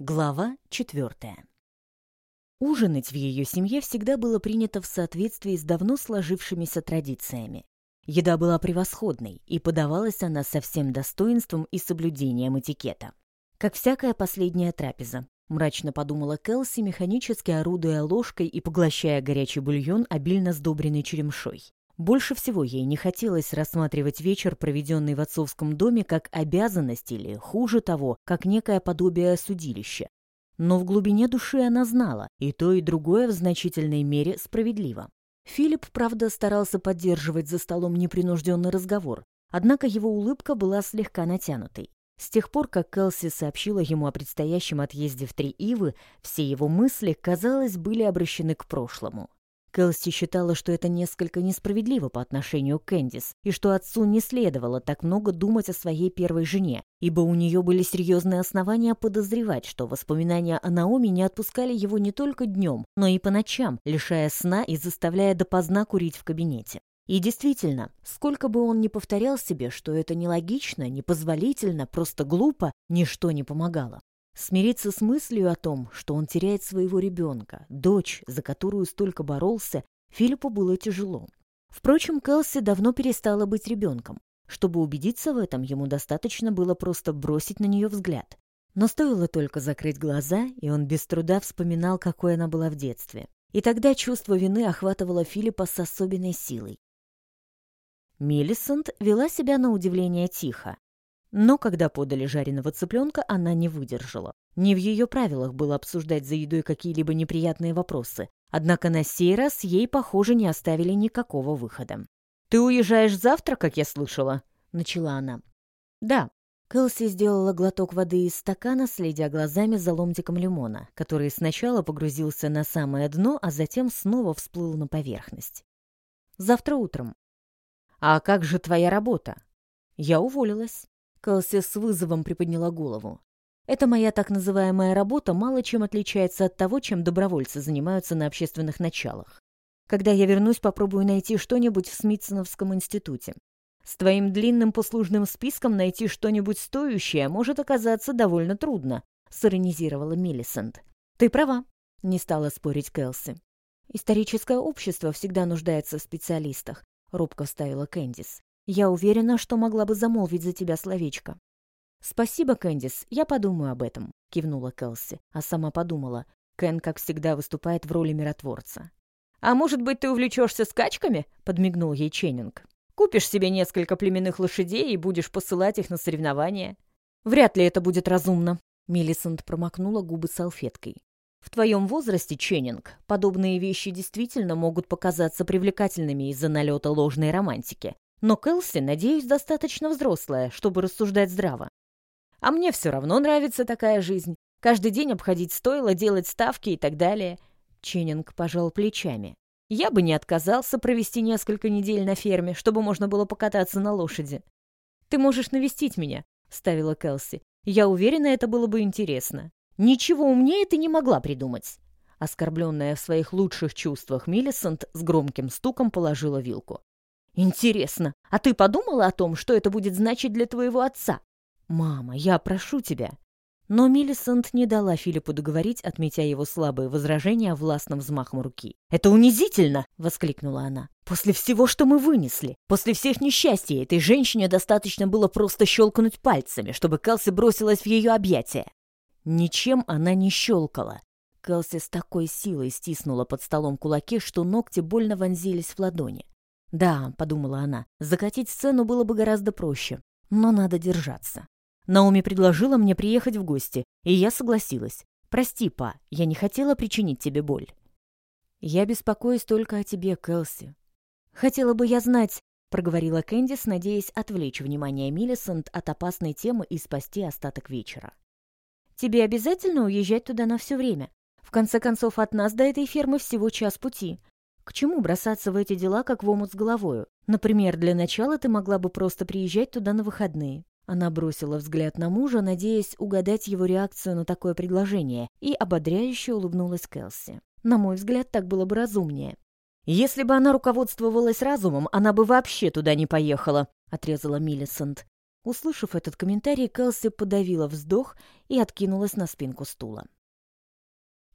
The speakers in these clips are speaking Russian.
Глава четвертая. Ужинать в ее семье всегда было принято в соответствии с давно сложившимися традициями. Еда была превосходной, и подавалась она со всем достоинством и соблюдением этикета. Как всякая последняя трапеза, мрачно подумала Келси, механически орудуя ложкой и поглощая горячий бульон, обильно сдобренный черемшой. Больше всего ей не хотелось рассматривать вечер, проведенный в отцовском доме, как обязанность или, хуже того, как некое подобие судилища. Но в глубине души она знала, и то, и другое в значительной мере справедливо. Филипп, правда, старался поддерживать за столом непринужденный разговор, однако его улыбка была слегка натянутой. С тех пор, как Келси сообщила ему о предстоящем отъезде в Три Ивы, все его мысли, казалось, были обращены к прошлому. Келси считала, что это несколько несправедливо по отношению к Кэндис, и что отцу не следовало так много думать о своей первой жене, ибо у нее были серьезные основания подозревать, что воспоминания о Наоми не отпускали его не только днем, но и по ночам, лишая сна и заставляя допоздна курить в кабинете. И действительно, сколько бы он ни повторял себе, что это нелогично, непозволительно, просто глупо, ничто не помогало. Смириться с мыслью о том, что он теряет своего ребенка, дочь, за которую столько боролся, Филиппу было тяжело. Впрочем, Келси давно перестала быть ребенком. Чтобы убедиться в этом, ему достаточно было просто бросить на нее взгляд. Но стоило только закрыть глаза, и он без труда вспоминал, какой она была в детстве. И тогда чувство вины охватывало Филиппа с особенной силой. Миллисент вела себя на удивление тихо. Но когда подали жареного цыпленка, она не выдержала. Не в ее правилах было обсуждать за едой какие-либо неприятные вопросы. Однако на сей раз ей, похоже, не оставили никакого выхода. «Ты уезжаешь завтра, как я слышала?» — начала она. «Да». Кэлси сделала глоток воды из стакана, следя глазами за ломтиком лимона, который сначала погрузился на самое дно, а затем снова всплыл на поверхность. «Завтра утром». «А как же твоя работа?» «Я уволилась». Кэлси с вызовом приподняла голову. «Это моя так называемая работа мало чем отличается от того, чем добровольцы занимаются на общественных началах. Когда я вернусь, попробую найти что-нибудь в Смитсоновском институте. С твоим длинным послужным списком найти что-нибудь стоящее может оказаться довольно трудно», — сиронизировала Миллисент. «Ты права», — не стала спорить Кэлси. «Историческое общество всегда нуждается в специалистах», — робко вставила Кэндис. Я уверена, что могла бы замолвить за тебя словечко». «Спасибо, Кэндис, я подумаю об этом», — кивнула Келси, а сама подумала. Кен, как всегда, выступает в роли миротворца. «А может быть, ты увлечешься скачками?» — подмигнул ей Ченнинг. «Купишь себе несколько племенных лошадей и будешь посылать их на соревнования». «Вряд ли это будет разумно», — Миллисент промокнула губы салфеткой. «В твоем возрасте, Ченнинг, подобные вещи действительно могут показаться привлекательными из-за налета ложной романтики. Но Кэлси, надеюсь, достаточно взрослая, чтобы рассуждать здраво. А мне все равно нравится такая жизнь. Каждый день обходить стоило, делать ставки и так далее. Ченнинг пожал плечами. Я бы не отказался провести несколько недель на ферме, чтобы можно было покататься на лошади. «Ты можешь навестить меня», — вставила Кэлси. «Я уверена, это было бы интересно. Ничего умнее ты не могла придумать». Оскорбленная в своих лучших чувствах Миллисент с громким стуком положила вилку. «Интересно, а ты подумала о том, что это будет значить для твоего отца?» «Мама, я прошу тебя». Но Миллисент не дала Филиппу договорить, отметя его слабые возражения властным взмахом руки. «Это унизительно!» — воскликнула она. «После всего, что мы вынесли, после всех несчастий, этой женщине достаточно было просто щелкнуть пальцами, чтобы Кэлси бросилась в ее объятия». Ничем она не щелкала. Кэлси с такой силой стиснула под столом кулаки, что ногти больно вонзились в ладони. Да, подумала она, закатить сцену было бы гораздо проще, но надо держаться. Наоми предложила мне приехать в гости, и я согласилась. Прости, па, я не хотела причинить тебе боль. Я беспокоюсь только о тебе, Кэлси. Хотела бы я знать, проговорила Кэндис, надеясь отвлечь внимание Миллисент от опасной темы и спасти остаток вечера. Тебе обязательно уезжать туда на все время? В конце концов, от нас до этой фермы всего час пути. К чему бросаться в эти дела, как в омут с головою? Например, для начала ты могла бы просто приезжать туда на выходные. Она бросила взгляд на мужа, надеясь угадать его реакцию на такое предложение, и ободряюще улыбнулась Келси. На мой взгляд, так было бы разумнее. «Если бы она руководствовалась разумом, она бы вообще туда не поехала», — отрезала Миллисент. Услышав этот комментарий, Кэлси подавила вздох и откинулась на спинку стула.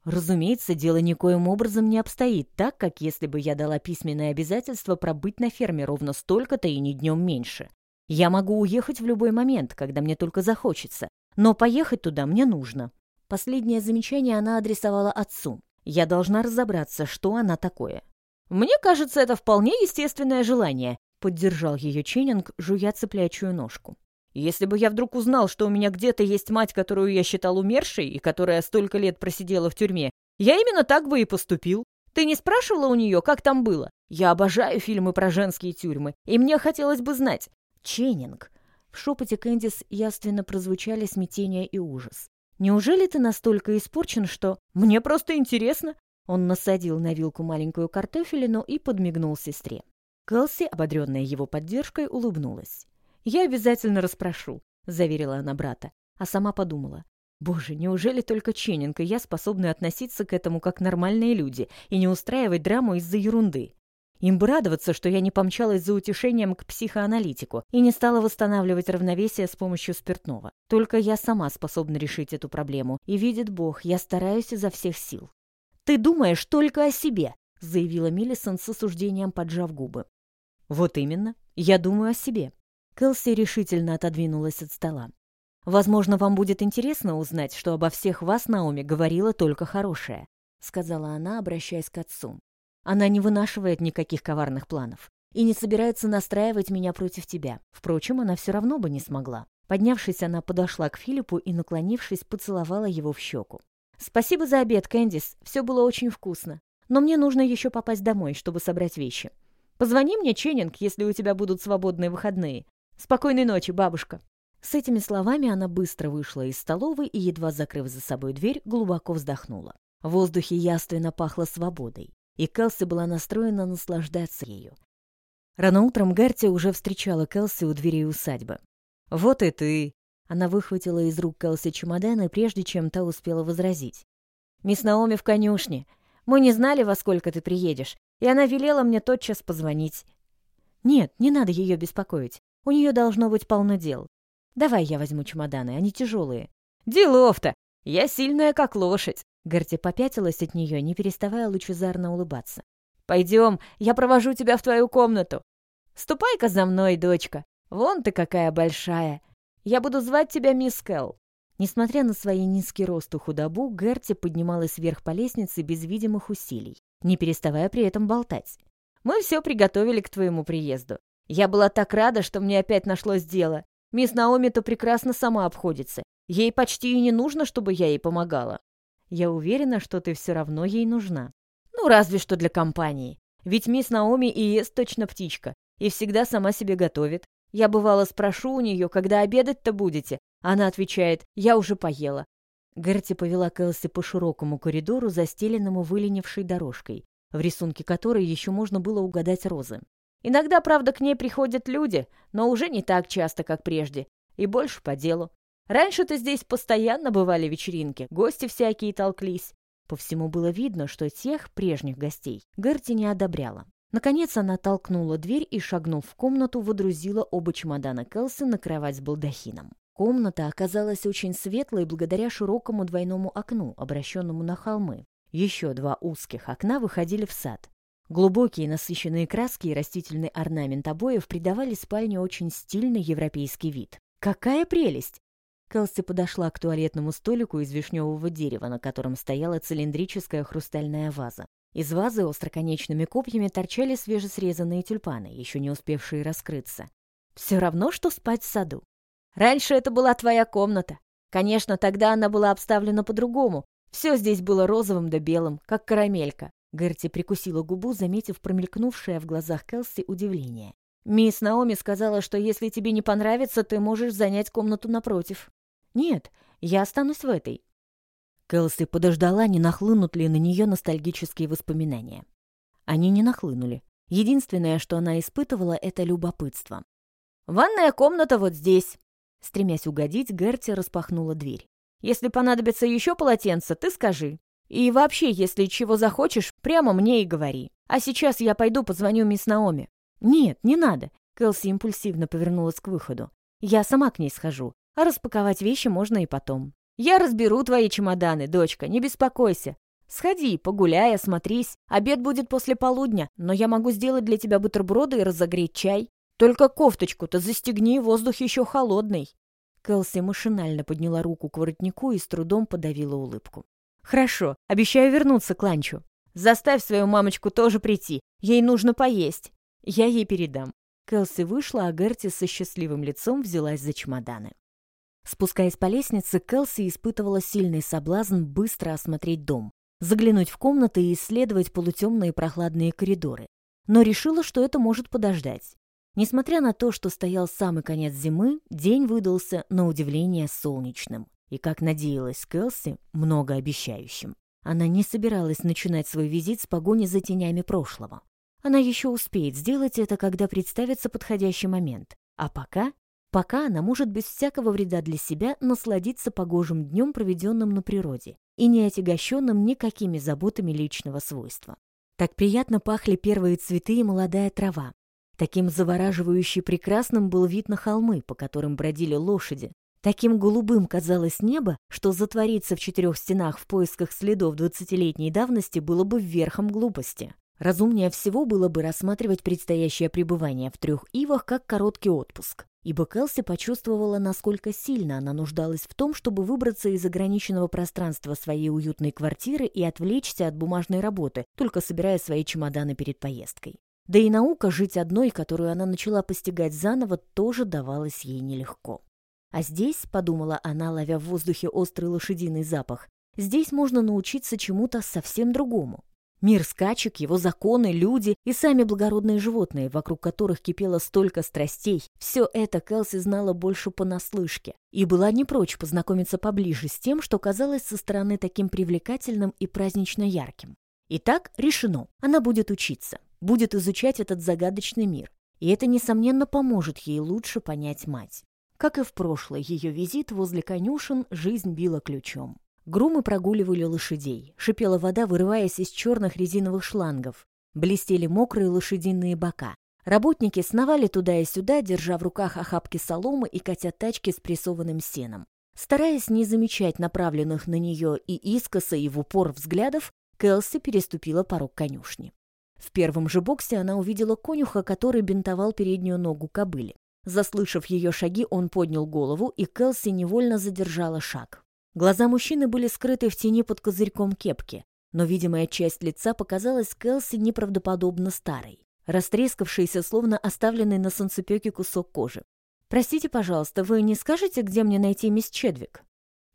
Разумеется, дело никоим образом не обстоит так, как если бы я дала письменное обязательство пробыть на ферме ровно столько-то и не днем меньше. Я могу уехать в любой момент, когда мне только захочется, но поехать туда мне нужно. Последнее замечание она адресовала отцу. Я должна разобраться, что она такое. «Мне кажется, это вполне естественное желание», — поддержал ее Ченнинг, жуя цыплячью ножку. «Если бы я вдруг узнал, что у меня где-то есть мать, которую я считал умершей и которая столько лет просидела в тюрьме, я именно так бы и поступил. Ты не спрашивала у нее, как там было? Я обожаю фильмы про женские тюрьмы, и мне хотелось бы знать». «Ченнинг». В шепоте Кэндис явственно прозвучали смятение и ужас. «Неужели ты настолько испорчен, что...» «Мне просто интересно. Он насадил на вилку маленькую картофелину и подмигнул сестре. Кэлси, ободренная его поддержкой, улыбнулась. «Я обязательно расспрошу», — заверила она брата, а сама подумала. «Боже, неужели только Ченнинг и я способны относиться к этому как нормальные люди и не устраивать драму из-за ерунды? Им бы радоваться, что я не помчалась за утешением к психоаналитику и не стала восстанавливать равновесие с помощью спиртного. Только я сама способна решить эту проблему, и видит Бог, я стараюсь изо всех сил. «Ты думаешь только о себе», — заявила Миллисон с осуждением, поджав губы. «Вот именно. Я думаю о себе». Кэлси решительно отодвинулась от стола. «Возможно, вам будет интересно узнать, что обо всех вас Наоми говорила только хорошее», — сказала она, обращаясь к отцу. «Она не вынашивает никаких коварных планов и не собирается настраивать меня против тебя. Впрочем, она все равно бы не смогла». Поднявшись, она подошла к Филиппу и, наклонившись, поцеловала его в щеку. «Спасибо за обед, Кэндис. Все было очень вкусно. Но мне нужно еще попасть домой, чтобы собрать вещи. Позвони мне, Ченнинг, если у тебя будут свободные выходные. Спокойной ночи, бабушка». С этими словами она быстро вышла из столовой и, едва закрыв за собой дверь, глубоко вздохнула. В воздухе яственно пахло свободой, и Келси была настроена наслаждаться ею. Рано утром Герти уже встречала Келси у двери усадьбы. «Вот и ты!» Она выхватила из рук Кэлси чемоданы, прежде чем та успела возразить. «Мисс Наоми в конюшне. Мы не знали, во сколько ты приедешь, и она велела мне тотчас позвонить». «Нет, не надо ее беспокоить. У нее должно быть полно дел. Давай я возьму чемоданы, они тяжелые». «Делов-то! Я сильная, как лошадь!» Герти попятилась от нее, не переставая лучезарно улыбаться. «Пойдем, я провожу тебя в твою комнату. Ступай-ка за мной, дочка. Вон ты какая большая. Я буду звать тебя мисс Кэл». Несмотря на свои низкий рост и худобу, Герти поднималась вверх по лестнице без видимых усилий, не переставая при этом болтать. «Мы все приготовили к твоему приезду. Я была так рада, что мне опять нашлось дело. Мисс Наоми-то прекрасно сама обходится. Ей почти и не нужно, чтобы я ей помогала. Я уверена, что ты все равно ей нужна. Ну, разве что для компании. Ведь мисс Наоми и ест точно птичка, и всегда сама себе готовит. Я бывало спрошу у нее, когда обедать-то будете. Она отвечает, я уже поела. Герти повела Кэлси по широкому коридору, застеленному выленившей дорожкой, в рисунке которой еще можно было угадать розы. Иногда, правда, к ней приходят люди, но уже не так часто, как прежде, и больше по делу. Раньше-то здесь постоянно бывали вечеринки, гости всякие толклись. По всему было видно, что тех прежних гостей Герти не одобряла. Наконец она толкнула дверь и, шагнув в комнату, водрузила оба чемодана Келси на кровать с балдахином. Комната оказалась очень светлой благодаря широкому двойному окну, обращенному на холмы. Еще два узких окна выходили в сад. Глубокие насыщенные краски и растительный орнамент обоев придавали спальне очень стильный европейский вид. «Какая прелесть!» Келси подошла к туалетному столику из вишневого дерева, на котором стояла цилиндрическая хрустальная ваза. Из вазы остроконечными копьями торчали свежесрезанные тюльпаны, еще не успевшие раскрыться. Все равно, что спать в саду. Раньше это была твоя комната. Конечно, тогда она была обставлена по-другому. Все здесь было розовым да белым, как карамелька. Герти прикусила губу, заметив промелькнувшее в глазах Келси удивление. «Мисс Наоми сказала, что если тебе не понравится, ты можешь занять комнату напротив». «Нет, я останусь в этой. Кэлси подождала, не нахлынут ли на нее ностальгические воспоминания. Они не нахлынули. Единственное, что она испытывала, это любопытство. «Ванная комната вот здесь!» Стремясь угодить, Герти распахнула дверь. «Если понадобится еще полотенце, ты скажи. И вообще, если чего захочешь, прямо мне и говори. А сейчас я пойду позвоню мисс Наоми». «Нет, не надо!» Кэлси импульсивно повернулась к выходу. Я сама к ней схожу, а распаковать вещи можно и потом. Я разберу твои чемоданы, дочка, не беспокойся. Сходи, погуляй, осмотрись. Обед будет после полудня, но я могу сделать для тебя бутерброды и разогреть чай. Только кофточку-то застегни, воздух еще холодный». Кэлси машинально подняла руку к воротнику и с трудом подавила улыбку. «Хорошо, обещаю вернуться к ланчу. Заставь свою мамочку тоже прийти, ей нужно поесть. Я ей передам». Кэлси вышла, а Герти со счастливым лицом взялась за чемоданы. Спускаясь по лестнице, Кэлси испытывала сильный соблазн быстро осмотреть дом, заглянуть в комнаты и исследовать полутемные прохладные коридоры. Но решила, что это может подождать. Несмотря на то, что стоял самый конец зимы, день выдался, на удивление, солнечным. И, как надеялась Кэлси, многообещающим. Она не собиралась начинать свой визит с погони за тенями прошлого. Она еще успеет сделать это, когда представится подходящий момент. А пока Пока она может без всякого вреда для себя насладиться погожим днем, проведенным на природе, и не отягощенным никакими заботами личного свойства. Так приятно пахли первые цветы и молодая трава. Таким завораживающе прекрасным был вид на холмы, по которым бродили лошади. Таким голубым казалось небо, что затвориться в четырех стенах в поисках следов двадцатилетней давности было бы верхом глупости. Разумнее всего было бы рассматривать предстоящее пребывание в трех ивах как короткий отпуск ибо Келси почувствовала, насколько сильно она нуждалась в том, чтобы выбраться из ограниченного пространства своей уютной квартиры и отвлечься от бумажной работы, только собирая свои чемоданы перед поездкой. Да и наука жить одной, которую она начала постигать заново, тоже давалась ей нелегко. А здесь, подумала она, ловя в воздухе острый лошадиный запах, здесь можно научиться чему-то совсем другому. Мир скачек, его законы, люди и сами благородные животные, вокруг которых кипело столько страстей, все это Кэлси знала больше понаслышке и была не прочь познакомиться поближе с тем, что казалось со стороны таким привлекательным и празднично ярким. Итак, решено. Она будет учиться, будет изучать этот загадочный мир, и это, несомненно, поможет ей лучше понять мать. Как и в прошлый ее визит возле конюшен, жизнь била ключом. Грумы прогуливали лошадей. Шипела вода, вырываясь из черных резиновых шлангов. Блестели мокрые лошадиные бока. Работники сновали туда и сюда, держа в руках охапки соломы и катя тачки с прессованным сеном. Стараясь не замечать направленных на нее и искоса, и в упор взглядов, Кэлси переступила порог конюшни. В первом же боксе она увидела конюха, который бинтовал переднюю ногу кобыли. Заслышав ее шаги, он поднял голову, и Кэлси невольно задержала шаг. Глаза мужчины были скрыты в тени под козырьком кепки, но видимая часть лица показалась Кэлси неправдоподобно старой, растрескавшейся, словно оставленный на солнцепёке кусок кожи. «Простите, пожалуйста, вы не скажете, где мне найти мисс Чедвик?»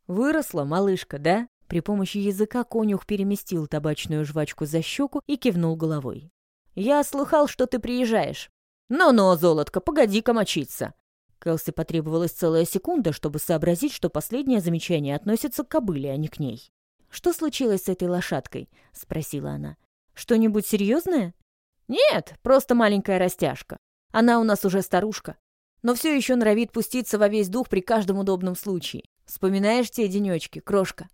«Выросла малышка, да?» При помощи языка конюх переместил табачную жвачку за щеку и кивнул головой. «Я слыхал, что ты приезжаешь. Но-но, золотко, погоди-ка мочиться. Кэлси потребовалась целая секунда, чтобы сообразить, что последнее замечание относится к кобыле, а не к ней. «Что случилось с этой лошадкой?» — спросила она. «Что-нибудь серьезное?» «Нет, просто маленькая растяжка. Она у нас уже старушка, но все еще норовит пуститься во весь дух при каждом удобном случае. Вспоминаешь те денечки, крошка?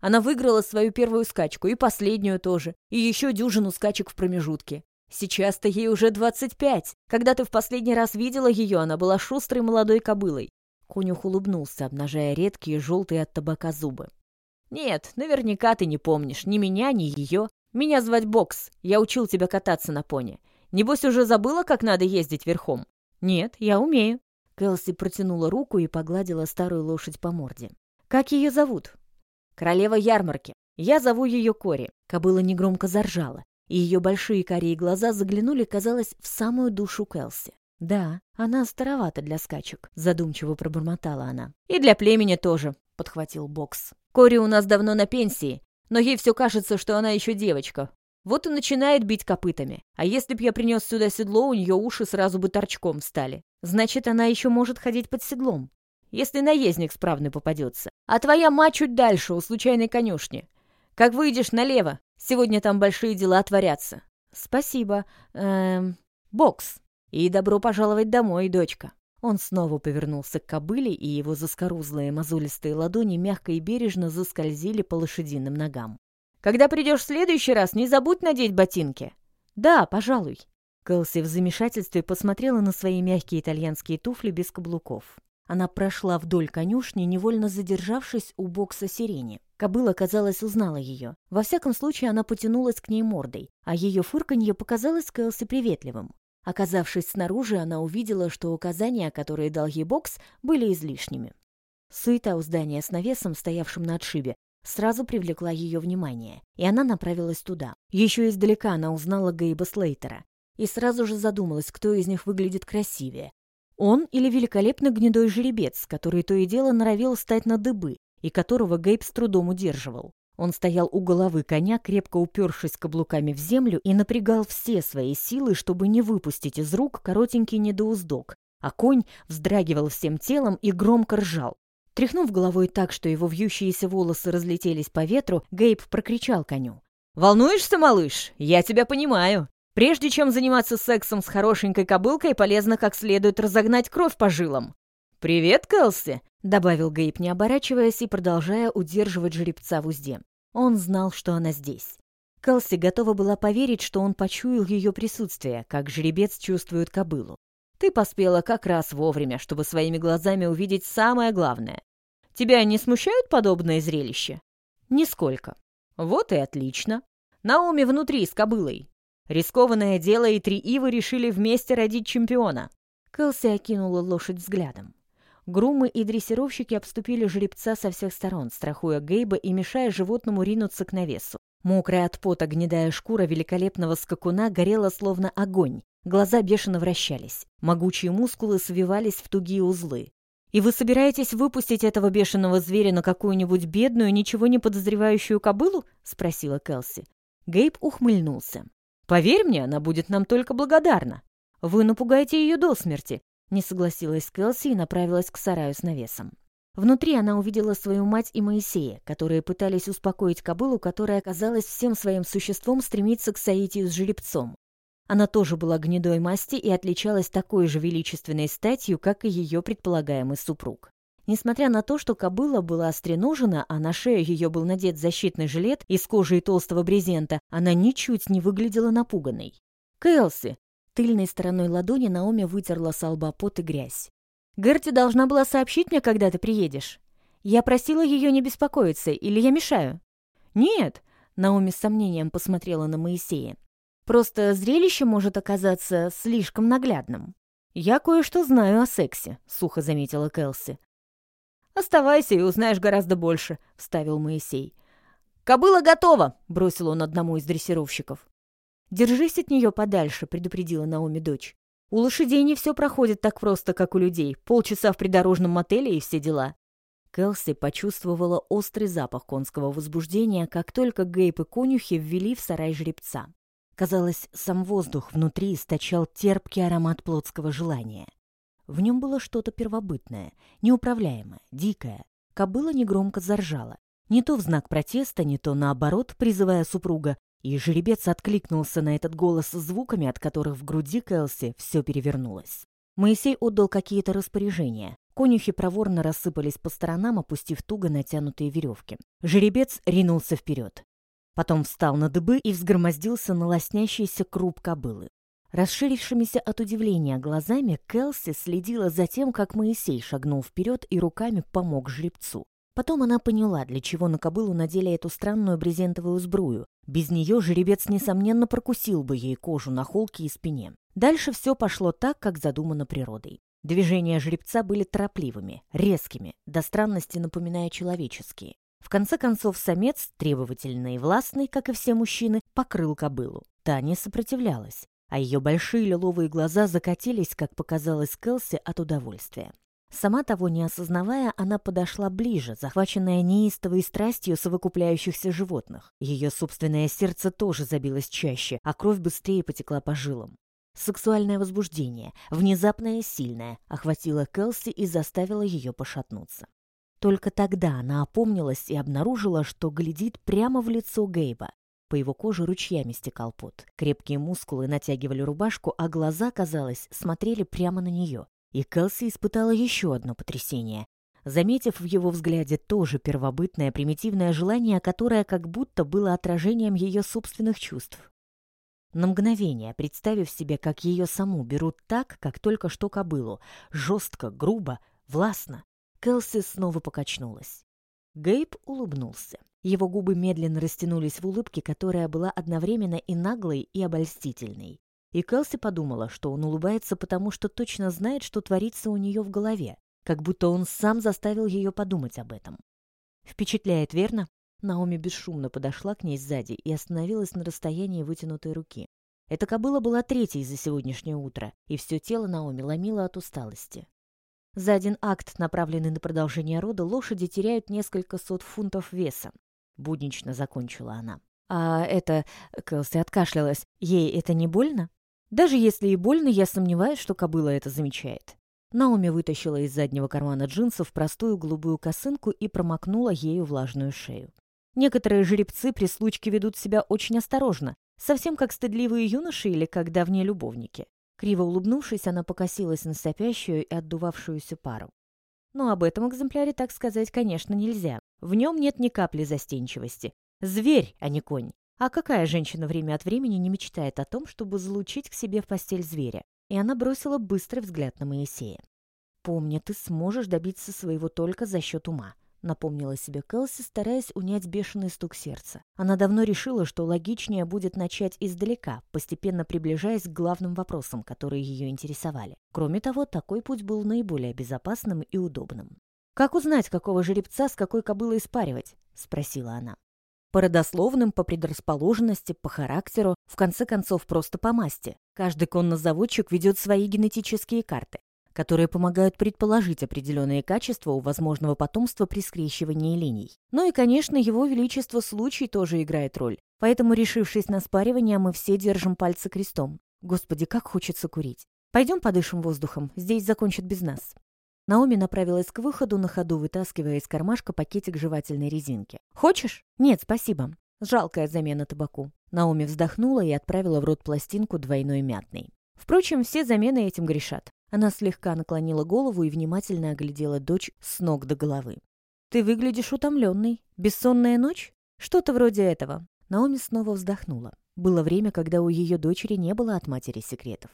Она выиграла свою первую скачку, и последнюю тоже, и еще дюжину скачек в промежутке. Сейчас-то ей уже двадцать пять. Когда ты в последний раз видела ее, она была шустрой молодой кобылой. Конюх улыбнулся, обнажая редкие желтые от табака зубы. «Нет, наверняка ты не помнишь ни меня, ни ее. Меня звать Бокс. Я учил тебя кататься на пони. Небось, уже забыла, как надо ездить верхом?» «Нет, я умею». Кэлси протянула руку и погладила старую лошадь по морде. «Как ее зовут?» «Королева ярмарки. Я зову ее Кори». Кобыла негромко заржала и ее большие карие глаза заглянули, казалось, в самую душу Кэлси. «Да, она старовата для скачек», — задумчиво пробормотала она. «И для племени тоже», — подхватил Бокс. «Кори у нас давно на пенсии, но ей все кажется, что она еще девочка. Вот и начинает бить копытами. А если б я принес сюда седло, у нее уши сразу бы торчком встали. Значит, она еще может ходить под седлом. Если наездник справный попадется. А твоя мать чуть дальше, у случайной конюшни. Как выйдешь налево, сегодня там большие дела творятся. Спасибо. Эм, бокс. И добро пожаловать домой, дочка. Он снова повернулся к кобыле, и его заскорузлые мозолистые ладони мягко и бережно заскользили по лошадиным ногам. «Когда придешь в следующий раз, не забудь надеть ботинки». «Да, пожалуй». Кэлси в замешательстве посмотрела на свои мягкие итальянские туфли без каблуков. Она прошла вдоль конюшни, невольно задержавшись у бокса сирени. Кобыла, казалось, узнала ее. Во всяком случае, она потянулась к ней мордой, а ее фырканье показалось Кэлси приветливым. Оказавшись снаружи, она увидела, что указания, которые дал ей бокс, были излишними. Суета у здания с навесом, стоявшим на отшибе, сразу привлекла ее внимание, и она направилась туда. Еще издалека она узнала Гейба Слейтера и сразу же задумалась, кто из них выглядит красивее. Он или великолепный гнедой жеребец, который то и дело норовил стать на дыбы, и которого Гейб с трудом удерживал. Он стоял у головы коня, крепко упершись каблуками в землю и напрягал все свои силы, чтобы не выпустить из рук коротенький недоуздок, а конь вздрагивал всем телом и громко ржал. Тряхнув головой так, что его вьющиеся волосы разлетелись по ветру, Гейб прокричал коню. «Волнуешься, малыш? Я тебя понимаю. Прежде чем заниматься сексом с хорошенькой кобылкой, полезно как следует разогнать кровь по жилам. «Привет, Кэлси!» — добавил Гейб, не оборачиваясь и продолжая удерживать жеребца в узде. Он знал, что она здесь. Кэлси готова была поверить, что он почуял ее присутствие, как жеребец чувствует кобылу. «Ты поспела как раз вовремя, чтобы своими глазами увидеть самое главное. Тебя не смущают подобные зрелища?» «Нисколько». «Вот и отлично. Наоми внутри с кобылой. Рискованное дело, и три ивы решили вместе родить чемпиона. Кэлси окинула лошадь взглядом. Грумы и дрессировщики обступили жеребца со всех сторон, страхуя Гейба и мешая животному ринуться к навесу. Мокрая от пота гнедая шкура великолепного скакуна горела словно огонь. Глаза бешено вращались. Могучие мускулы свивались в тугие узлы. «И вы собираетесь выпустить этого бешеного зверя на какую-нибудь бедную, ничего не подозревающую кобылу?» — спросила Кэлси. Гейб ухмыльнулся. Поверь мне, она будет нам только благодарна. Вы напугаете ее до смерти, не согласилась Кэлси и направилась к сараю с навесом. Внутри она увидела свою мать и Моисея, которые пытались успокоить кобылу, которая, казалось, всем своим существом стремится к соитию с жеребцом. Она тоже была гнедой масти и отличалась такой же величественной статью, как и ее предполагаемый супруг. Несмотря на то, что кобыла была остреножена, а на шею ее был надет защитный жилет из кожи и толстого брезента, она ничуть не выглядела напуганной. «Кэлси!» Тыльной стороной ладони Наоми вытерла с лба пот и грязь. «Герти должна была сообщить мне, когда ты приедешь. Я просила ее не беспокоиться, или я мешаю?» «Нет!» — Наоми с сомнением посмотрела на Моисея. «Просто зрелище может оказаться слишком наглядным». «Я кое-что знаю о сексе», — сухо заметила Кэлси. «Оставайся и узнаешь гораздо больше», — вставил Моисей. «Кобыла готова!» — бросил он одному из дрессировщиков. «Держись от нее подальше», — предупредила Наоми дочь. «У лошадей не все проходит так просто, как у людей. Полчаса в придорожном мотеле и все дела». Келси почувствовала острый запах конского возбуждения, как только Гейб и конюхи ввели в сарай жеребца. Казалось, сам воздух внутри источал терпкий аромат плотского желания. В нем было что-то первобытное, неуправляемое, дикое. Кобыла негромко заржала. Не то в знак протеста, не то наоборот, призывая супруга, и жеребец откликнулся на этот голос звуками, от которых в груди Кэлси все перевернулось. Моисей отдал какие-то распоряжения. Конюхи проворно рассыпались по сторонам, опустив туго натянутые веревки. Жеребец ринулся вперед. Потом встал на дыбы и взгромоздился на лоснящийся круп кобылы. Расширившимися от удивления глазами Келси следила за тем, как Моисей шагнул вперед и руками помог жребцу. Потом она поняла, для чего на кобылу надели эту странную брезентовую сбрую. Без нее жеребец, несомненно, прокусил бы ей кожу на холке и спине. Дальше все пошло так, как задумано природой. Движения жеребца были торопливыми, резкими, до странности напоминая человеческие. В конце концов, самец, требовательный и властный, как и все мужчины, покрыл кобылу. Та не сопротивлялась а ее большие лиловые глаза закатились, как показалось Келси, от удовольствия. Сама того не осознавая, она подошла ближе, захваченная неистовой страстью совокупляющихся животных. Ее собственное сердце тоже забилось чаще, а кровь быстрее потекла по жилам. Сексуальное возбуждение, внезапное и сильное, охватило Келси и заставило ее пошатнуться. Только тогда она опомнилась и обнаружила, что глядит прямо в лицо Гейба. По его коже ручьями стекал пот. Крепкие мускулы натягивали рубашку, а глаза, казалось, смотрели прямо на нее. И Кэлси испытала еще одно потрясение. Заметив в его взгляде тоже первобытное примитивное желание, которое как будто было отражением ее собственных чувств. На мгновение, представив себе, как ее саму берут так, как только что кобылу, жестко, грубо, властно. Келси снова покачнулась. Гейб улыбнулся. Его губы медленно растянулись в улыбке, которая была одновременно и наглой, и обольстительной. И Келси подумала, что он улыбается, потому что точно знает, что творится у нее в голове, как будто он сам заставил ее подумать об этом. «Впечатляет, верно?» Наоми бесшумно подошла к ней сзади и остановилась на расстоянии вытянутой руки. Эта кобыла была третьей за сегодняшнее утро, и все тело Наоми ломило от усталости. За один акт, направленный на продолжение рода, лошади теряют несколько сот фунтов веса. Буднично закончила она. А это... Кэлси откашлялась. Ей это не больно? Даже если и больно, я сомневаюсь, что кобыла это замечает. Наоми вытащила из заднего кармана джинсов простую голубую косынку и промокнула ею влажную шею. Некоторые жеребцы при случке ведут себя очень осторожно, совсем как стыдливые юноши или как давние любовники. Криво улыбнувшись, она покосилась на сопящую и отдувавшуюся пару. Но об этом экземпляре так сказать, конечно, нельзя. В нем нет ни капли застенчивости. Зверь, а не конь. А какая женщина время от времени не мечтает о том, чтобы залучить к себе в постель зверя? И она бросила быстрый взгляд на Моисея. «Помни, ты сможешь добиться своего только за счет ума. — напомнила себе Кэлси, стараясь унять бешеный стук сердца. Она давно решила, что логичнее будет начать издалека, постепенно приближаясь к главным вопросам, которые ее интересовали. Кроме того, такой путь был наиболее безопасным и удобным. «Как узнать, какого жеребца с какой кобылой спаривать?» — спросила она. По родословным, по предрасположенности, по характеру, в конце концов, просто по масти. Каждый коннозаводчик ведет свои генетические карты которые помогают предположить определенные качества у возможного потомства при скрещивании линий. Ну и, конечно, его величество случай тоже играет роль. Поэтому, решившись на спаривание, мы все держим пальцы крестом. Господи, как хочется курить. Пойдем подышим воздухом, здесь закончат без нас. Наоми направилась к выходу, на ходу вытаскивая из кармашка пакетик жевательной резинки. «Хочешь?» «Нет, спасибо. Жалкая замена табаку». Наоми вздохнула и отправила в рот пластинку двойной мятной. Впрочем, все замены этим грешат. Она слегка наклонила голову и внимательно оглядела дочь с ног до головы. «Ты выглядишь утомленной. Бессонная ночь? Что-то вроде этого». Наоми снова вздохнула. Было время, когда у ее дочери не было от матери секретов.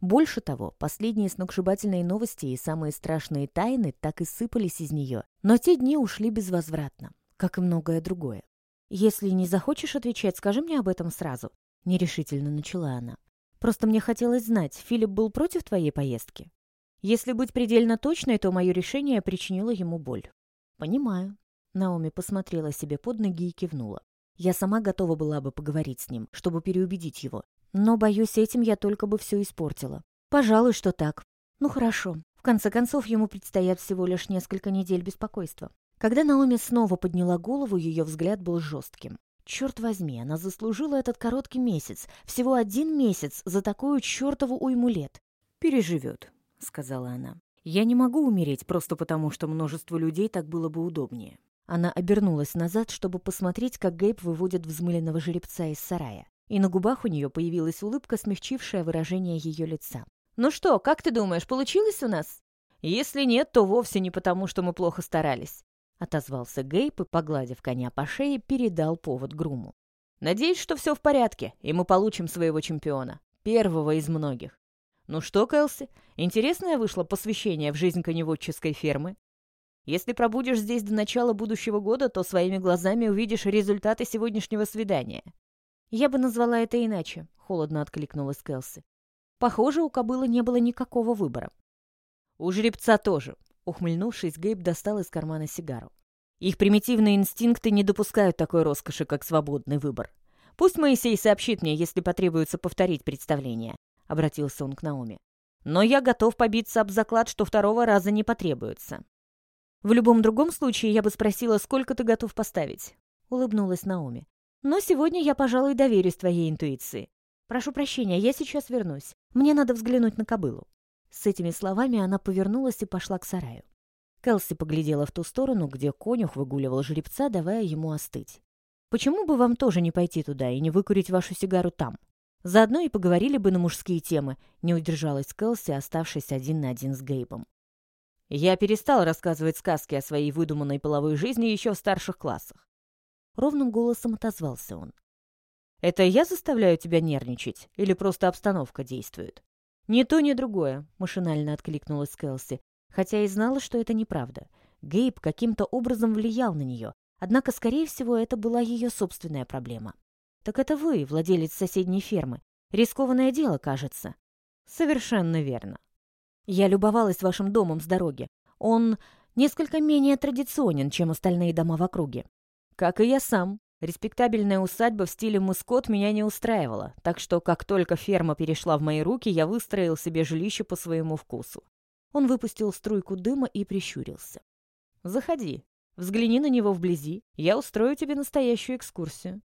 Больше того, последние сногсшибательные новости и самые страшные тайны так и сыпались из нее. Но те дни ушли безвозвратно, как и многое другое. «Если не захочешь отвечать, скажи мне об этом сразу», — нерешительно начала она. Просто мне хотелось знать, Филипп был против твоей поездки? Если быть предельно точной, то мое решение причинило ему боль. Понимаю. Наоми посмотрела себе под ноги и кивнула. Я сама готова была бы поговорить с ним, чтобы переубедить его. Но, боюсь, этим я только бы все испортила. Пожалуй, что так. Ну хорошо. В конце концов, ему предстоят всего лишь несколько недель беспокойства. Когда Наоми снова подняла голову, ее взгляд был жестким. Черт возьми, она заслужила этот короткий месяц, всего один месяц за такую чертову уйму лет. «Переживет», — сказала она. «Я не могу умереть просто потому, что множество людей так было бы удобнее». Она обернулась назад, чтобы посмотреть, как Гейб выводит взмыленного жеребца из сарая. И на губах у нее появилась улыбка, смягчившая выражение ее лица. «Ну что, как ты думаешь, получилось у нас?» «Если нет, то вовсе не потому, что мы плохо старались. — отозвался Гейб и, погладив коня по шее, передал повод груму. «Надеюсь, что все в порядке, и мы получим своего чемпиона. Первого из многих. Ну что, Кэлси, интересное вышло посвящение в жизнь коневодческой фермы? Если пробудешь здесь до начала будущего года, то своими глазами увидишь результаты сегодняшнего свидания». «Я бы назвала это иначе», — холодно откликнулась Кэлси. Похоже, у кобылы не было никакого выбора. «У жеребца тоже. Ухмыльнувшись, Гейб достал из кармана сигару. Их примитивные инстинкты не допускают такой роскоши, как свободный выбор. Пусть Моисей сообщит мне, если потребуется повторить представление, — обратился он к Наоми. Но я готов побиться об заклад, что второго раза не потребуется. В любом другом случае я бы спросила, сколько ты готов поставить, — улыбнулась Наоми. Но сегодня я, пожалуй, доверюсь твоей интуиции. Прошу прощения, я сейчас вернусь. Мне надо взглянуть на кобылу. С этими словами она повернулась и пошла к сараю. Келси поглядела в ту сторону, где конюх выгуливал жеребца, давая ему остыть. «Почему бы вам тоже не пойти туда и не выкурить вашу сигару там? Заодно и поговорили бы на мужские темы», — не удержалась Келси, оставшись один на один с Гейбом. «Я перестал рассказывать сказки о своей выдуманной половой жизни еще в старших классах». Ровным голосом отозвался он. «Это я заставляю тебя нервничать или просто обстановка действует?» «Ни то, ни другое», — машинально откликнулась Кэлси, хотя и знала, что это неправда. Гейб каким-то образом влиял на нее, однако, скорее всего, это была ее собственная проблема. «Так это вы, владелец соседней фермы. Рискованное дело, кажется». «Совершенно верно. Я любовалась вашим домом с дороги. Он несколько менее традиционен, чем остальные дома в округе. Как и я сам. Респектабельная усадьба в стиле Мыскот меня не устраивала, так что как только ферма перешла в мои руки, я выстроил себе жилище по своему вкусу. Он выпустил струйку дыма и прищурился. «Заходи, взгляни на него вблизи, я устрою тебе настоящую экскурсию».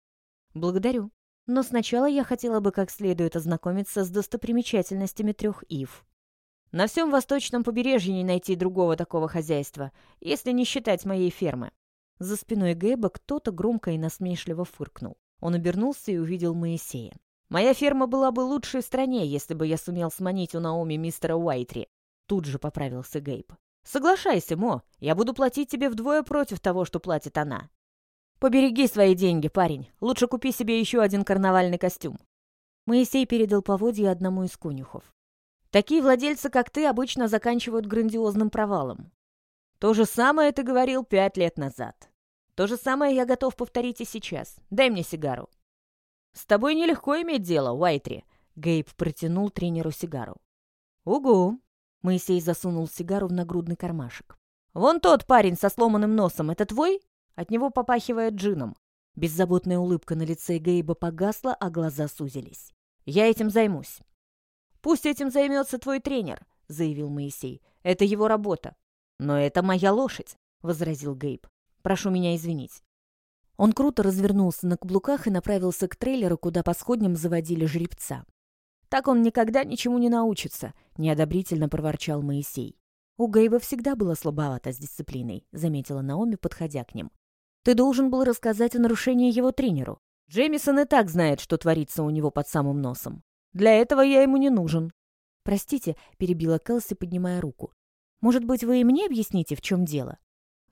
«Благодарю. Но сначала я хотела бы как следует ознакомиться с достопримечательностями трех ив». «На всем восточном побережье не найти другого такого хозяйства, если не считать моей фермы. За спиной Гэба кто-то громко и насмешливо фыркнул. Он обернулся и увидел Моисея. «Моя ферма была бы лучшей в стране, если бы я сумел сманить у Наоми мистера Уайтри». Тут же поправился Гейб. «Соглашайся, Мо, я буду платить тебе вдвое против того, что платит она». «Побереги свои деньги, парень. Лучше купи себе еще один карнавальный костюм». Моисей передал поводье одному из конюхов. «Такие владельцы, как ты, обычно заканчивают грандиозным провалом. То же самое ты говорил пять лет назад. То же самое я готов повторить и сейчас. Дай мне сигару. С тобой нелегко иметь дело, Уайтри. Гейб протянул тренеру сигару. Угу. Моисей засунул сигару в нагрудный кармашек. Вон тот парень со сломанным носом, это твой? От него попахивает джином. Беззаботная улыбка на лице Гейба погасла, а глаза сузились. «Я этим займусь». «Пусть этим займется твой тренер», — заявил Моисей. «Это его работа. «Но это моя лошадь», — возразил Гейб. «Прошу меня извинить». Он круто развернулся на каблуках и направился к трейлеру, куда по сходням заводили жеребца. «Так он никогда ничему не научится», — неодобрительно проворчал Моисей. «У Гейба всегда было слабовато с дисциплиной», — заметила Наоми, подходя к ним. «Ты должен был рассказать о нарушении его тренеру. Джеймисон и так знает, что творится у него под самым носом. Для этого я ему не нужен». «Простите», — перебила Келси, поднимая руку. Может быть, вы и мне объясните, в чем дело?»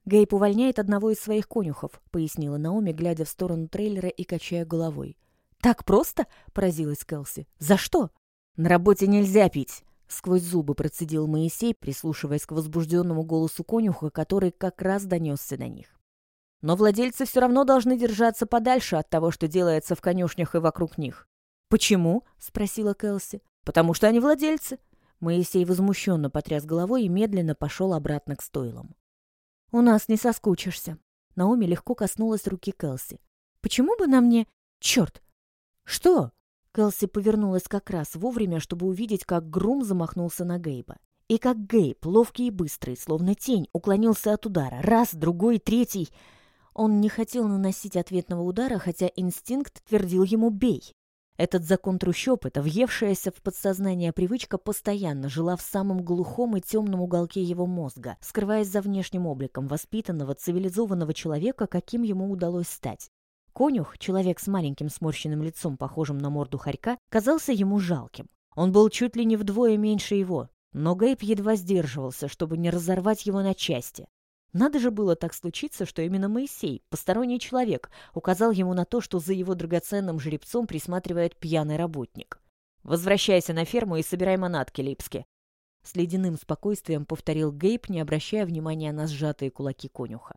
«Гейб увольняет одного из своих конюхов», — пояснила Наоми, глядя в сторону трейлера и качая головой. «Так просто?» — поразилась Келси. «За что?» «На работе нельзя пить!» — сквозь зубы процедил Моисей, прислушиваясь к возбужденному голосу конюха, который как раз донесся до них. «Но владельцы все равно должны держаться подальше от того, что делается в конюшнях и вокруг них». «Почему?» — спросила Келси. «Потому что они владельцы. Моисей возмущенно потряс головой и медленно пошел обратно к стойлам. «У нас не соскучишься». Наоми легко коснулась руки Келси. «Почему бы нам не... Черт!» «Что?» Келси повернулась как раз вовремя, чтобы увидеть, как Грум замахнулся на Гейба. И как Гейб, ловкий и быстрый, словно тень, уклонился от удара. Раз, другой, третий. Он не хотел наносить ответного удара, хотя инстинкт твердил ему «бей». Этот закон трущоб, эта въевшаяся в подсознание привычка постоянно жила в самом глухом и темном уголке его мозга, скрываясь за внешним обликом воспитанного, цивилизованного человека, каким ему удалось стать. Конюх, человек с маленьким сморщенным лицом, похожим на морду хорька, казался ему жалким. Он был чуть ли не вдвое меньше его, но Гейб едва сдерживался, чтобы не разорвать его на части. Надо же было так случиться, что именно Моисей, посторонний человек, указал ему на то, что за его драгоценным жеребцом присматривает пьяный работник. «Возвращайся на ферму и собирай манатки, Липски», с ледяным спокойствием повторил Гейб, не обращая внимания на сжатые кулаки конюха.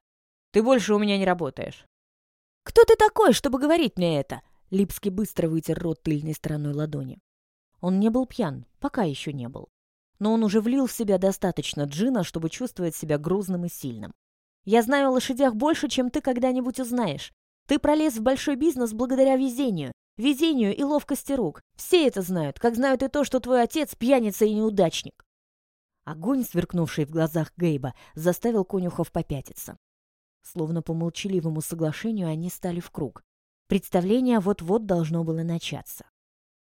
«Ты больше у меня не работаешь». «Кто ты такой, чтобы говорить мне это?» Липский быстро вытер рот тыльной стороной ладони. Он не был пьян, пока еще не был но он уже влил в себя достаточно джина, чтобы чувствовать себя грузным и сильным. «Я знаю о лошадях больше, чем ты когда-нибудь узнаешь. Ты пролез в большой бизнес благодаря везению. Везению и ловкости рук. Все это знают, как знают и то, что твой отец пьяница и неудачник». Огонь, сверкнувший в глазах Гейба, заставил конюхов попятиться. Словно по молчаливому соглашению они стали в круг. Представление вот-вот должно было начаться.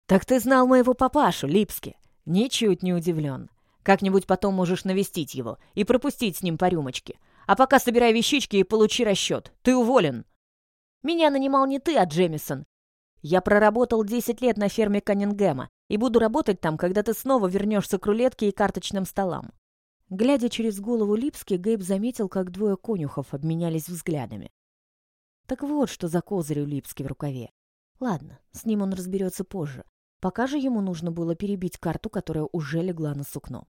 «Так ты знал моего папашу, Липски!» «Ничуть не удивлен. Как-нибудь потом можешь навестить его и пропустить с ним по рюмочке. А пока собирай вещички и получи расчет. Ты уволен». «Меня нанимал не ты, а Джемисон. Я проработал 10 лет на ферме Каннингема и буду работать там, когда ты снова вернешься к рулетке и карточным столам». Глядя через голову Липски, Гейб заметил, как двое конюхов обменялись взглядами. Так вот, что за козырь у Липски в рукаве. Ладно, с ним он разберется позже. Пока же ему нужно было перебить карту, которая уже легла на сукно.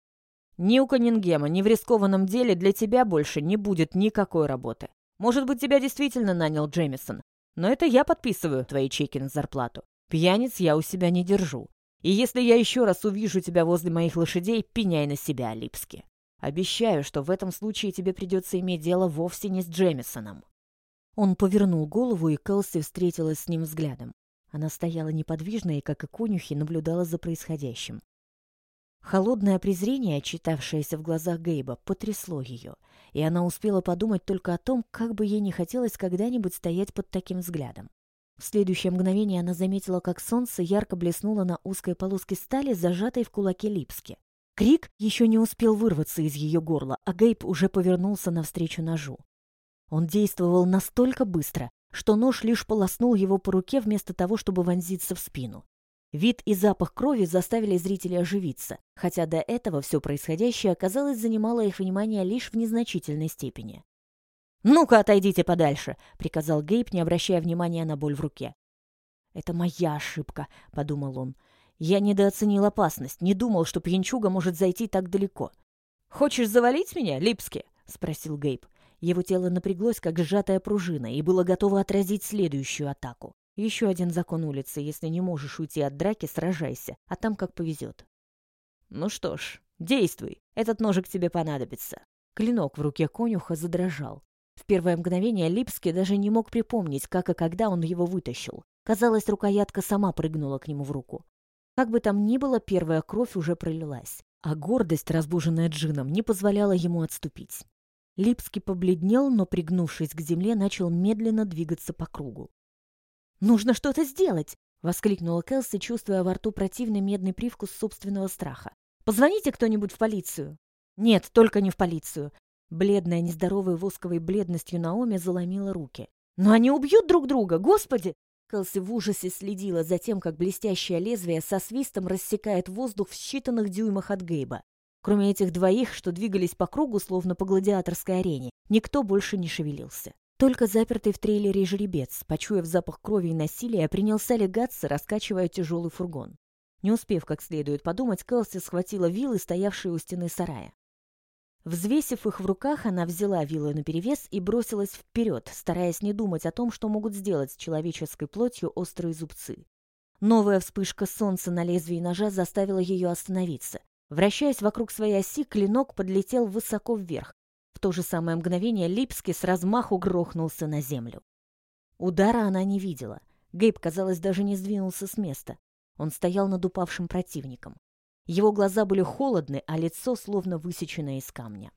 Ни у Каннингема, ни в рискованном деле для тебя больше не будет никакой работы. Может быть, тебя действительно нанял Джемисон, но это я подписываю твои чеки на зарплату. Пьяниц я у себя не держу. И если я еще раз увижу тебя возле моих лошадей, пеняй на себя, Липски. Обещаю, что в этом случае тебе придется иметь дело вовсе не с Джемисоном». Он повернул голову, и Кэлси встретилась с ним взглядом. Она стояла неподвижно и, как и конюхи, наблюдала за происходящим. Холодное презрение, читавшееся в глазах Гейба, потрясло ее, и она успела подумать только о том, как бы ей не хотелось когда-нибудь стоять под таким взглядом. В следующее мгновение она заметила, как солнце ярко блеснуло на узкой полоске стали, зажатой в кулаке Липски. Крик еще не успел вырваться из ее горла, а Гейб уже повернулся навстречу ножу. Он действовал настолько быстро, что нож лишь полоснул его по руке вместо того, чтобы вонзиться в спину. Вид и запах крови заставили зрителей оживиться, хотя до этого все происходящее, оказалось, занимало их внимание лишь в незначительной степени. «Ну-ка, отойдите подальше!» — приказал Гейб, не обращая внимания на боль в руке. «Это моя ошибка», — подумал он. «Я недооценил опасность, не думал, что пьянчуга может зайти так далеко». «Хочешь завалить меня, Липски?» — спросил Гейб. Его тело напряглось, как сжатая пружина, и было готово отразить следующую атаку. Еще один закон улицы. Если не можешь уйти от драки, сражайся, а там как повезет. Ну что ж, действуй. Этот ножик тебе понадобится. Клинок в руке конюха задрожал. В первое мгновение Липский даже не мог припомнить, как и когда он его вытащил. Казалось, рукоятка сама прыгнула к нему в руку. Как бы там ни было, первая кровь уже пролилась, а гордость, разбуженная джином, не позволяла ему отступить. Липский побледнел, но, пригнувшись к земле, начал медленно двигаться по кругу. «Нужно что-то сделать!» — воскликнула Келси, чувствуя во рту противный медный привкус собственного страха. «Позвоните кто-нибудь в полицию!» «Нет, только не в полицию!» Бледная, нездоровой восковой бледностью Наоми заломила руки. «Но они убьют друг друга! Господи!» Келси в ужасе следила за тем, как блестящее лезвие со свистом рассекает воздух в считанных дюймах от Гейба. Кроме этих двоих, что двигались по кругу, словно по гладиаторской арене, никто больше не шевелился. Только запертый в трейлере жеребец, почуяв запах крови и насилия, принялся легаться, раскачивая тяжелый фургон. Не успев как следует подумать, Кэлси схватила вилы, стоявшие у стены сарая. Взвесив их в руках, она взяла вилы наперевес и бросилась вперед, стараясь не думать о том, что могут сделать с человеческой плотью острые зубцы. Новая вспышка солнца на лезвии ножа заставила ее остановиться. Вращаясь вокруг своей оси, клинок подлетел высоко вверх, в то же самое мгновение Липский с размаху грохнулся на землю. Удара она не видела. Гейб, казалось, даже не сдвинулся с места. Он стоял над упавшим противником. Его глаза были холодны, а лицо словно высечено из камня.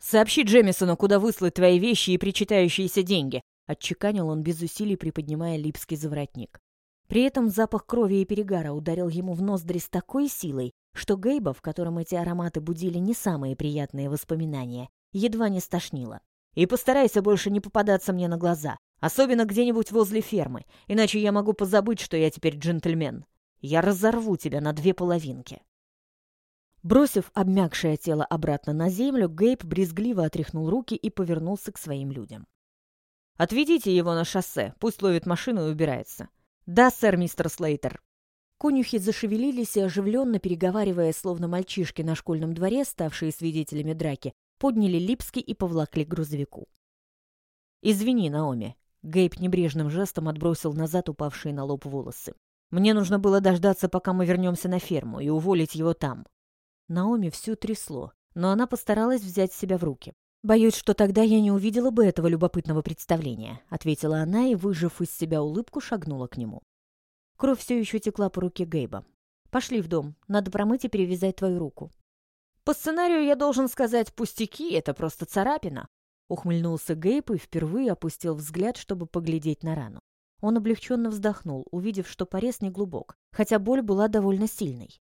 «Сообщи Джемисону, куда выслать твои вещи и причитающиеся деньги», — отчеканил он без усилий, приподнимая липский заворотник. При этом запах крови и перегара ударил ему в ноздри с такой силой, что Гейба, в котором эти ароматы будили не самые приятные воспоминания, едва не стошнило. «И постарайся больше не попадаться мне на глаза, особенно где-нибудь возле фермы, иначе я могу позабыть, что я теперь джентльмен. Я разорву тебя на две половинки». Бросив обмякшее тело обратно на землю, Гейб брезгливо отряхнул руки и повернулся к своим людям. «Отведите его на шоссе, пусть ловит машину и убирается». «Да, сэр, мистер Слейтер». Конюхи зашевелились и, оживленно переговаривая, словно мальчишки на школьном дворе, ставшие свидетелями драки, подняли Липски и повлакли к грузовику. «Извини, Наоми», — Гейб небрежным жестом отбросил назад упавшие на лоб волосы. «Мне нужно было дождаться, пока мы вернемся на ферму, и уволить его там». Наоми всю трясло, но она постаралась взять себя в руки. «Боюсь, что тогда я не увидела бы этого любопытного представления», — ответила она и, выжив из себя улыбку, шагнула к нему. Кровь все еще текла по руке Гейба. «Пошли в дом. Надо промыть и перевязать твою руку». По сценарию я должен сказать пустяки, это просто царапина. Ухмыльнулся Гейб и впервые опустил взгляд, чтобы поглядеть на рану. Он облегченно вздохнул, увидев, что порез не глубок, хотя боль была довольно сильной.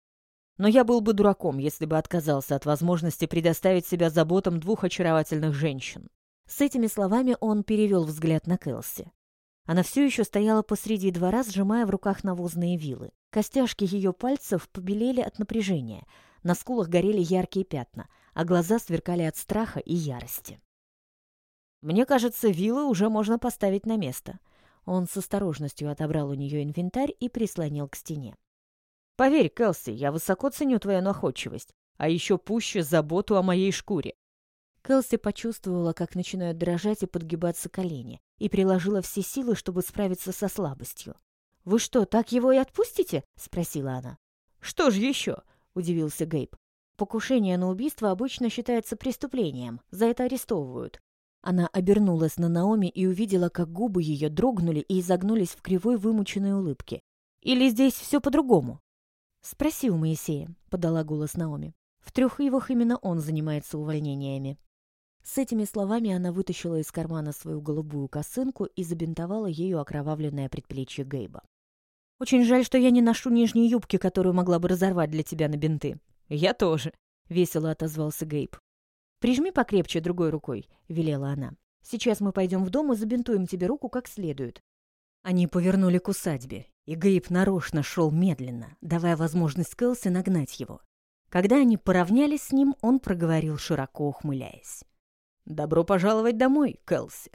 Но я был бы дураком, если бы отказался от возможности предоставить себя заботам двух очаровательных женщин. С этими словами он перевел взгляд на Кэлси. Она все еще стояла посреди двора, сжимая в руках навозные вилы. Костяшки ее пальцев побелели от напряжения — на скулах горели яркие пятна, а глаза сверкали от страха и ярости. «Мне кажется, вилы уже можно поставить на место». Он с осторожностью отобрал у нее инвентарь и прислонил к стене. «Поверь, Кэлси, я высоко ценю твою находчивость. а еще пуще заботу о моей шкуре. Кэлси почувствовала, как начинают дрожать и подгибаться колени, и приложила все силы, чтобы справиться со слабостью. «Вы что, так его и отпустите?» — спросила она. «Что же еще?» — удивился Гейб. «Покушение на убийство обычно считается преступлением, за это арестовывают». Она обернулась на Наоми и увидела, как губы ее дрогнули и изогнулись в кривой вымученной улыбке. «Или здесь все по-другому?» «Спроси у Моисея», — подала голос Наоми. «В Трехивах именно он занимается увольнениями». С этими словами она вытащила из кармана свою голубую косынку и забинтовала ею окровавленное предплечье Гейба. «Очень жаль, что я не ношу нижней юбки, которую могла бы разорвать для тебя на бинты». «Я тоже», — весело отозвался Гейб. «Прижми покрепче другой рукой», — велела она. «Сейчас мы пойдем в дом и забинтуем тебе руку как следует». Они повернули к усадьбе, и Гейб нарочно шел медленно, давая возможность Кэлси нагнать его. Когда они поравнялись с ним, он проговорил, широко ухмыляясь. «Добро пожаловать домой, Кэлси.